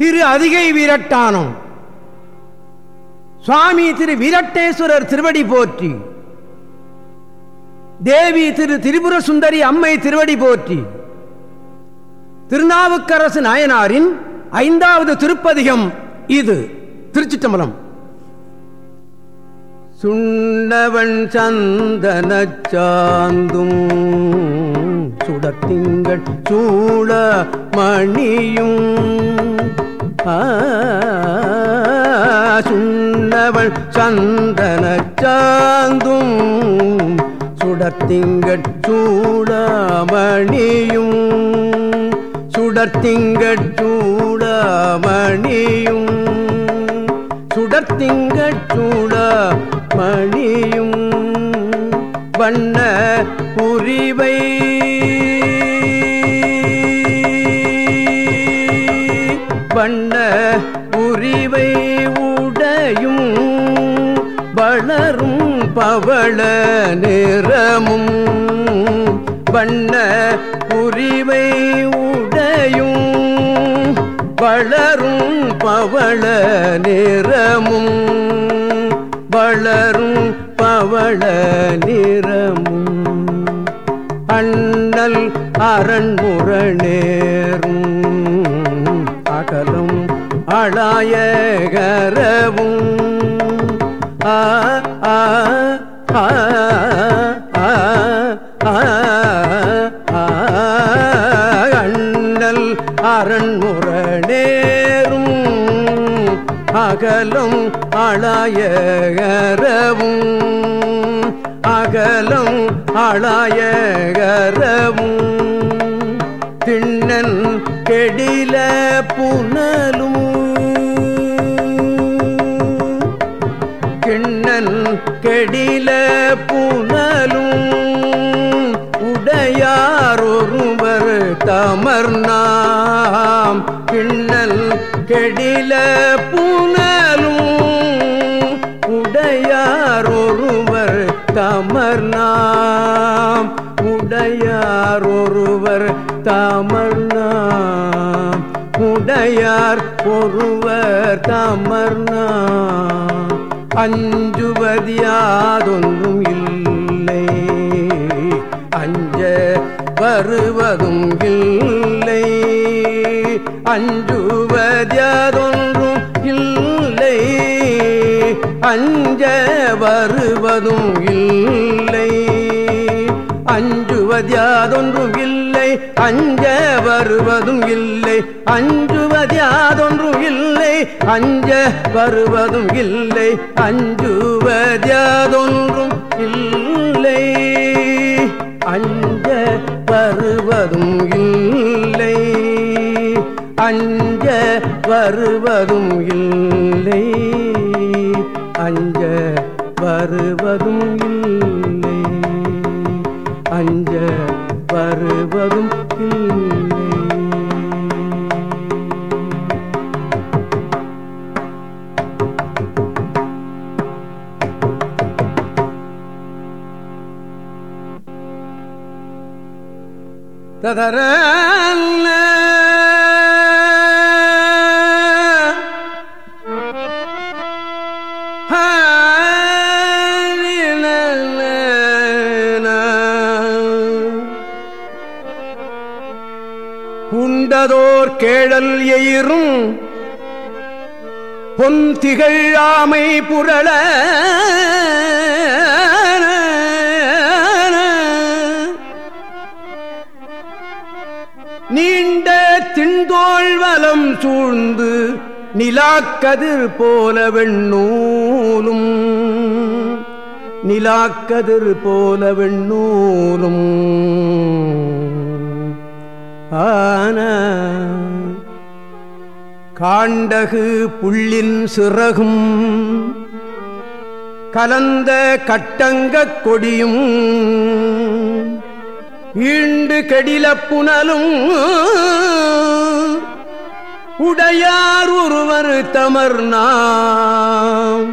திரு அதிகை வீரட்டானம். சுவாமி திரு வீரட்டேஸ்வரர் திருவடி போற்றி. தேவி திரு திரிபுர சுந்தரி அம்மை திருவடி போற்றி. திருநாவுக்கரசு நாயனாரின் ஐந்தாவது திருப்பதிகம் இது. திருச்சிட்டம்பலம் சுண்ணவன் சந்தன சாந்தும் சுடத்திங்கள் சூழ மணியும். சுண்ணவள் சந்தனச்சாந்தும் சாந்தும் சுடத்திங்கள் சூழ மணியும் சுடத்திங்கள் சூழ வண்ண புரிவை இவை உடையும் வளரும் பவள நிறமும். வண்ண புரிவை உடையும் வளரும் பவள நிறமும். வளரும் பவள நிறமும். அண்ணல் அரண்முரணேரும் அகலும் அழாயகரவும் ஆ ஆ ஆ அண்ணல் அரண்முரணேரும் அகலும் அழாயகரவும் அகலும் அழாயகரவும் திண்ணன் கெடில புனல் கெடில புனலும் உடையாரொருவர் தமர்நாம். உடையாரொருவர் தமர்நாம். உடையார் ஒருவர் தமர்நாம். அஞ்சுவதியாதொன்றும் இல்லை அஞ்ச வருவதும் இல்லை. அஞ்சுவதொன்றும் இல்லை. அஞ்ச வருவதும் இல்லை. அஞ்சுவதொன்றும் இல்லை. அஞ்ச வருவதும் இல்லை. அஞ்சுவதொன்றும் இல்லை. அஞ்ச வருவதும் இல்லை. அஞ்சுவதொன்றும் இல்லை. அஞ்ச வருவதும் இல்லை. அஞ்ச வருவதும் இல்லை. அஞ்ச வருவதும் இல்லை. அஞ்ச வருவதும் இல்லை. ததர நிழல் எயிரும் பொன் திகழாமை புரள நீண்ட திண்டோள் வலம் சூழ்ந்து நிலாக்கதிர் போல வெண்ணூலும். நிலாக்கதிர் போல வெண்ணூலும். ஆன காண்டகு புள்ளின் சிறகும். கலந்த கட்டங்கக் கொடியும் ஈண்டு கெடில புனலும் உடையார் ஒருவர் தமர்நாம்.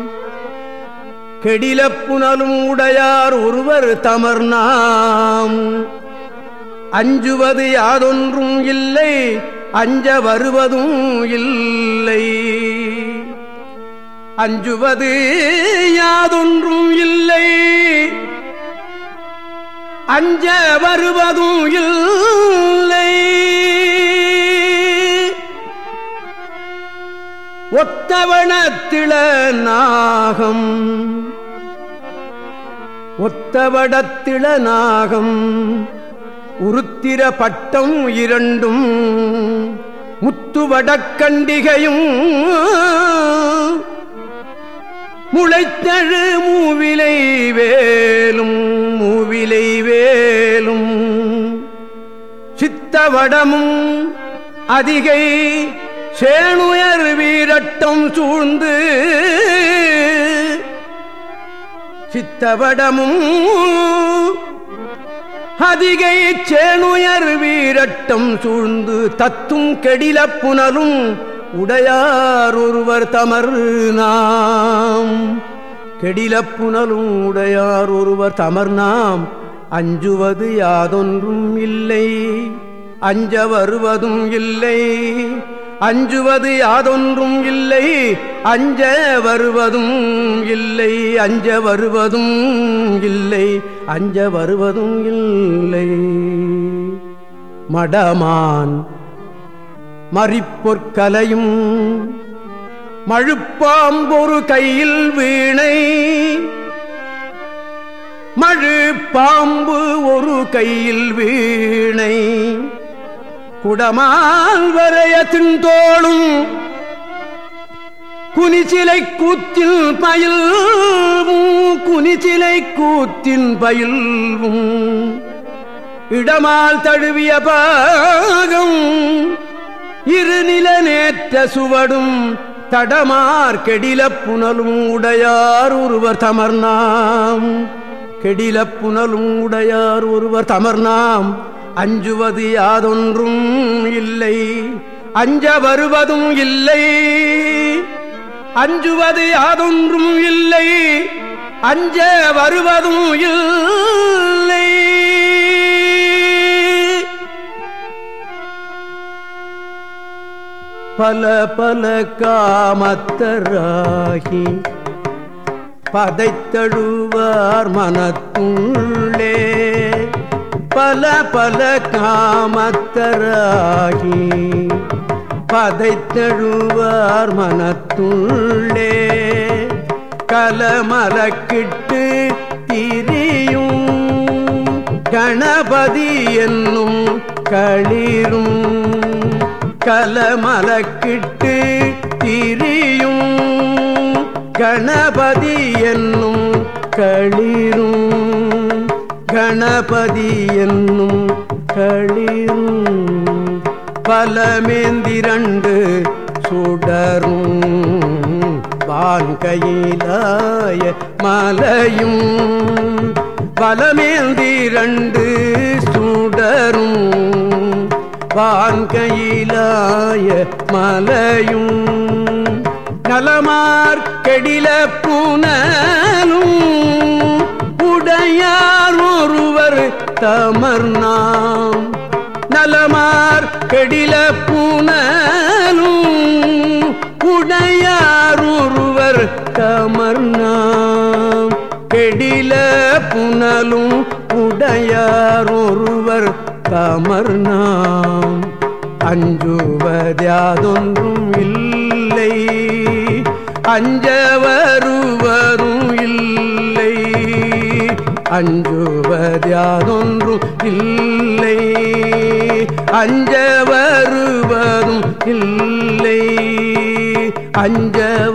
கெடில புனலும் உடையார் ஒருவர் தமர்நாம். அஞ்சுவது யாதொன்றும் இல்லை அஞ்ச வருவதும் இல்லை. அஞ்சுவது யாதொன்றும் இல்லை. அஞ்ச வருவதும் இல்லை. ஒத்தவனத்திள நாகம். ஒத்தவடத்திள நாகம். உருத்திர பட்டம் இரண்டும் முத்துவடக்கண்டிகையும் முளைத்தழு மூவிலை வேலும் மூவிலை வேலும். சித்தவடமும் அதிகை சேணுயர் வீரட்டம் சூழ்ந்து சித்தவடமும் அதிகை சேனுயர் வீரட்டம் சூழ்ந்து தத்தும் கெடில புனலும் உடையார் ஒருவர் தமர் நாம். கெடில புனலும் உடையார் ஒருவர் தமர் நாம். அஞ்சுவது யாதொன்றும் இல்லை அஞ்ச வருவதும் இல்லை. அஞ்சுவது யாதொன்றும் இல்லை அஞ்ச வருவதும் இல்லை அஞ்ச வருவதும் இல்லை அஞ்ச வருவதும் இல்லை. மடமான் மறிப்பொற்கலையும் மழுப்பாம்பொரு கையில் வீணை மழு பாம்பு ஒரு கையில் வீணை. குடமால் வரைய தின்தோளும். குனிச்சிலை கூத்தில் பயில்வும் குனிச்சிலை கூத்தின் பயில்வும். இடமால் தழுவிய பாகம் இருநில நேற்ற சுவடும் தடமார் கெடில புனலும் உடையார் ஒருவர் தமர்நாம். கெடில புனலும் உடையார் ஒருவர் தமர்நாம். அஞ்சுவது யாதொன்றும் இல்லை. அஞ்ச வருவதும் இல்லை. அஞ்சுவது யாதொன்றும் இல்லை. அஞ்ச வருவதும் இல்லை. பல பல காமத்தராகி பதைத்தழுவார் மனத்துள்ளே. பல பல காமத்தராகி பதைத்தழுவார் மனத்துள்ளே. கலமலக்கிட்டு திரியும் கணபதி என்னும் களிரும். கலமலக்கிட்டு திரியும் கணபதி என்னும் களிரும். கணபதி என்னும் களிரும் பலமேந்திரண்டு சுடரும். வான்கையிலாய மலையும் பலமேந்திரண்டு சுடரும். வான்கையிலாய மலையும் நலமார்கெடில பூனலும். தமர் நாம் நலமார் கெடில பூனலும் உடையார் ஒருவர் தமர் நாம் கெடில புனலும் உடையார் ஒருவர் தமர் நாம் அஞ்சுவதாதொன்றும் இல்லை அஞ்ச வருவரும் அஞ்சுவதொன்றும் இல்லை. அஞ்ச வருவதும் இல்லை. அஞ்ச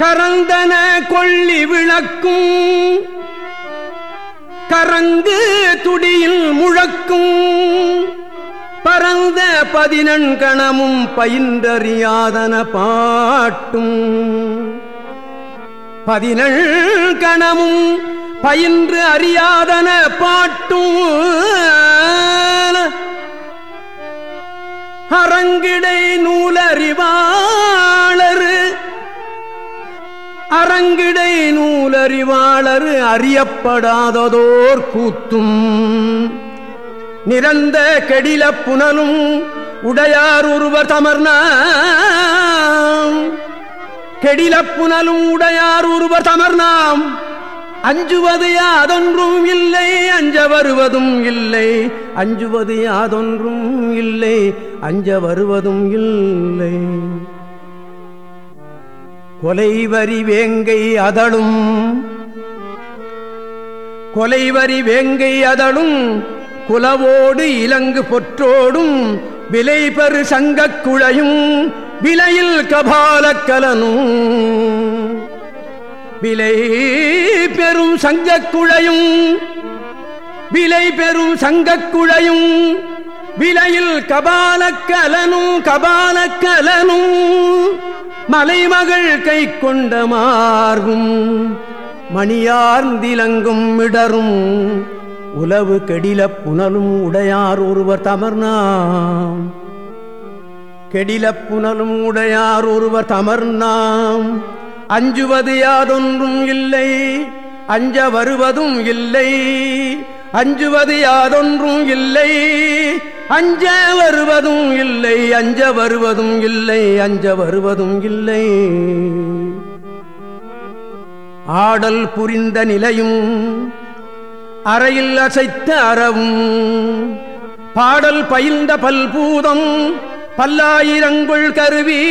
கரந்தன கொள்ளி விளக்கும். கரங்கு துடியில் முழக்கும். பரந்த பதினெண்கணமும் பயின்றறியாதன பாட்டும். பதினெண்கணமும் பயின்று அறியாதன பாட்டும். அரங்கிடை நூலறிவாளரு அரங்கிடை நூலறிவாளர் அறியப்படாததோர் கூத்தும். நிறந்த கெடில புனலும் உடையார் ஒருவர் தமர்னாம் கெடில புனலும் உடையார் ஒருவர் தமர்னாம் அஞ்சுவது யாதொன்றும் இல்லை அஞ்ச வருவதும் இல்லை. அஞ்சுவது யாதொன்றும் இல்லை அஞ்ச வருவதும் இல்லை. கொலைவரி வேங்கை அதழும். கொலைவரி வேங்கை அதழும். குலவோடு இலங்கு பொற்றோடும் விலைபெரு சங்கக் குழையும். விலையில் கபாலக்கலனும் விலை பெரும் சங்கக்குழையும் விலை பெரும் சங்கக்குழையும் விலையில் கபாலக்கலனும் கபாலக்கலனும் மலைமகள் கை கொண்ட மார்பும் மணியார்ந்திலங்கும் இடரும் உலவு கெடில புனலும் உடையார் ஒருவர் தமர்னாம் கெடில புனலும் உடையார் ஒருவர் தமர்னாம் அஞ்சுவது யாதொன்றும் இல்லை அஞ்ச வருவதும் இல்லை அஞ்சுவது யாதொன்றும் இல்லை. அஞ்ச வருவதும் இல்லை. அஞ்ச வருவதும் இல்லை. அஞ்ச வருவதும் இல்லை. ஆடல் புரிந்த நிலையும் அறையில் அசைத்த அறவும் பாடல் பயில்ந்த பல்பூதம் பல்லாயிரங்குள் கருவி.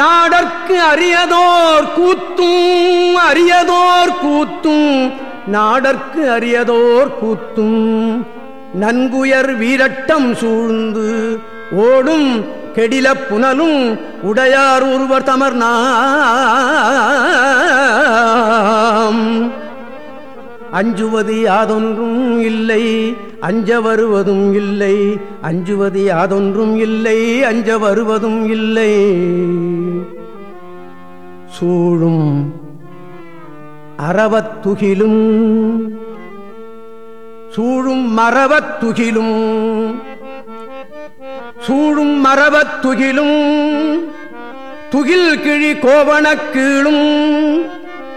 நாடற்கு அரியதோர் கூத்தும் அரியதோர் கூத்தும் நாடற்கு அரியதோர் கூத்தும். நன்குயர் வீரட்டம் சூழ்ந்து ஓடும் கெடில புனலும் உடையார் ஒருவர் தமர்னா அஞ்சுவது யாதொன்றும் இல்லை அஞ்ச வருவதும் இல்லை. அஞ்சுவது யாதொன்றும் இல்லை அஞ்ச வருவதும் இல்லை. சூழும் அறவத்துகிலும் சூழும் மரவத்துகிலும் சூழும் மரவத்துகிலும் துகில் கிழி கோவணக்கீழும்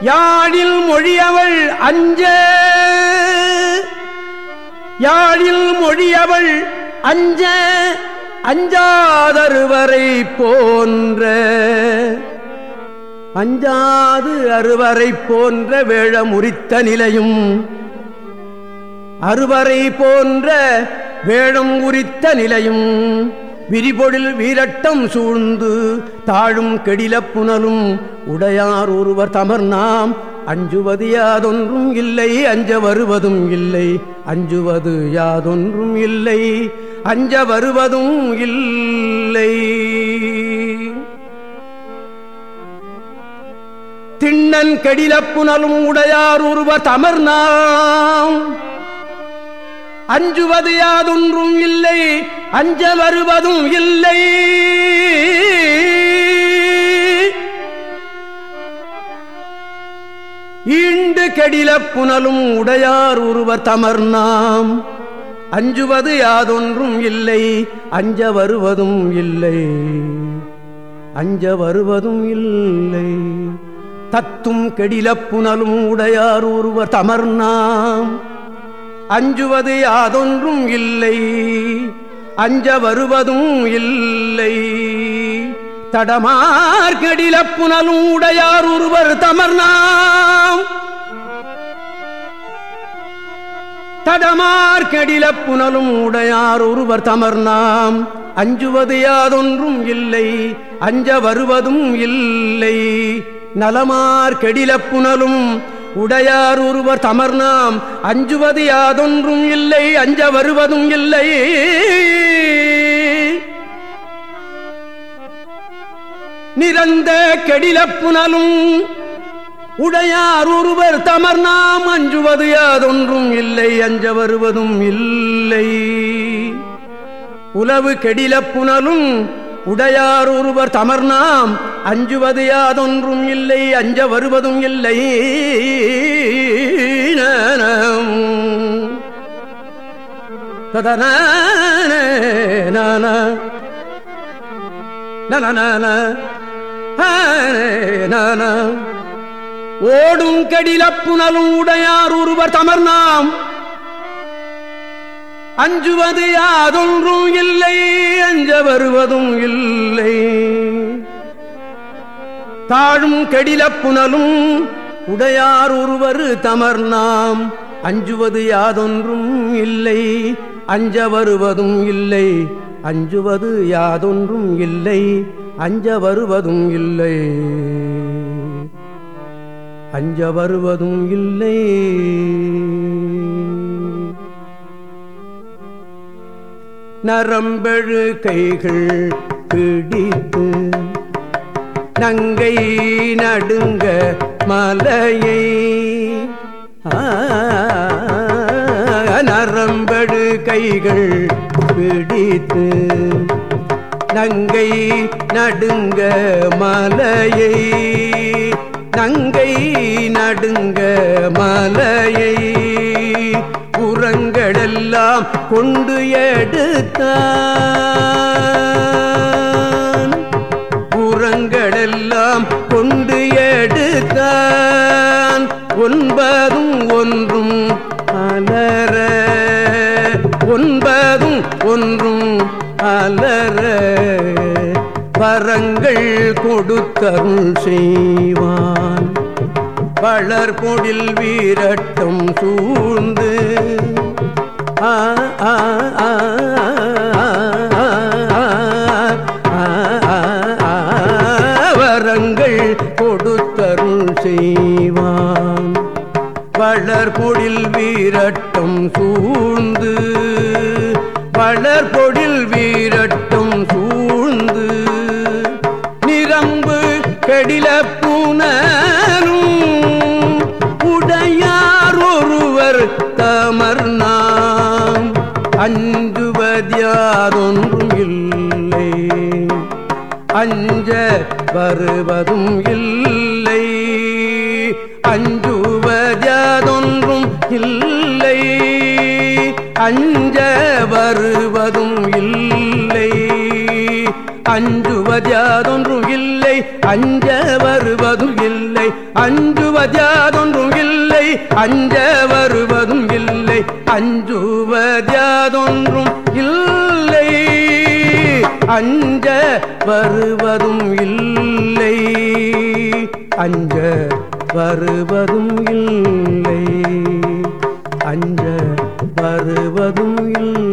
யாழில் மொழியவள் அஞ்ச. யாழில் மொழியவள் அஞ்ச. அஞ்சாதருவரை போன்ற. அஞ்சாது அறுவரை போன்ற வேழமுறித்த நிலையும். அறுவரை போன்ற வேழம் உரித்த நிலையும். விரிபொழில் வீரட்டம் சூழ்ந்து தாழும் கெடில புனலும் உடையார் ஒருவர் தமர் நாம் அஞ்சுவது யாதொன்றும் இல்லை அஞ்ச வருவதும் இல்லை அஞ்சுவது யாதொன்றும் இல்லை அஞ்ச வருவதும் இல்லை. திண்ணன் கெடில புனலும் உடையார் ஒருவர் தமர் நாம் அஞ்சுவது யாதொன்றும் இல்லை அஞ்ச வருவதும் இல்லை. ஈண்டு கெடில புனலும் உடையார் உருவ தமர் நாம் அஞ்சுவது யாதொன்றும் இல்லை அஞ்ச வருவதும் இல்லை. அஞ்ச வருவதும் இல்லை. தத்தும் கெடில புனலும் உடையார் ஒருவர் தமர் நாம் அஞ்சுவது யாதொன்றும் இல்லை அஞ்ச வருவதும் இல்லை. தடமார்கடில புனலும் உடையார் ஒருவர் தமர்னாம் தடமார்கடில புனலும் உடையார் ஒருவர் தமர்னாம் அஞ்சுவது யாதொன்றும் இல்லை அஞ்ச வருவதும் இல்லை. நலமார்கெடில புனலும் உடையார் ஒருவர் தமர்னாம் அஞ்சுவது யாதொன்றும் இல்லை அஞ்ச வருவதும் இல்லை. நிறந்த கெடில புனலும் உடையார் ஒருவர் தமர் நாம் அஞ்சுவது யாதொன்றும் இல்லை அஞ்ச வருவதும் இல்லை. உலவு கெடில புனலும் உடையார் ஒருவர் தமர் நாம் அஞ்சுவது யாதொன்றும் இல்லை அஞ்ச வருவதும் இல்லை. ததன ஓடும் கடில புனலும் உடையார் ஒருவர் தமர் நாம் அஞ்சுவது யாதொன்றும் இல்லை அஞ்ச வருவதும் இல்லை. தாழும் கெடில புனலும் உடையார் ஒருவர் தமர் நாம் அஞ்சுவது யாதொன்றும் இல்லை அஞ்ச வருவதும் இல்லை. அஞ்சுவது யாதொன்றும் இல்லை அஞ்ச வருவதும் இல்லை. அஞ்ச வருவதும் இல்லை. நரம்பெழு கைகள் பிடித்து நங்கை நடுங்க மலையை. நரம்படு கைகள் பிடித்து. நங்கை நடுங்க மலையை. நங்கை நடுங்க மலையை. உரங்களெல்லாம் கொண்டு எடுத்தான் ஒன்பதும் ஒன்றும் அலர பரங்கள் கொடுத்தருள் செய்வான். பலர் பொடில் வீரட்டம் சூழ்ந்து ஆ ஆ ஆ வரங்கள் கொடுத்தருள் செய்வான். வளர்பொடில் வீரட்டம் சூழ்ந்து வளர்பொடில் வீரட்டும் சூழ்ந்து நிரம்பு கெடில பூனரும் உடையார் ஒருவர் தமர்நாம் அஞ்சுவதியாதொன்றும் இல்லை அஞ்ச வருவதும் இல்லை. அஞ்சுவதியாதொன்றும் இல்லை அஞ்ச வருவதும் இல்லை. அஞ்சுவதியாதொன்றும் இல்லை அஞ்ச வருவதும் இல்லை. அஞ்சுவதியாதொன்றும் இல்லை அஞ்ச வருவதும் இல்லை. அஞ்ச வருவதும் இல்லை அஞ்ச வருவதும் இல்லை.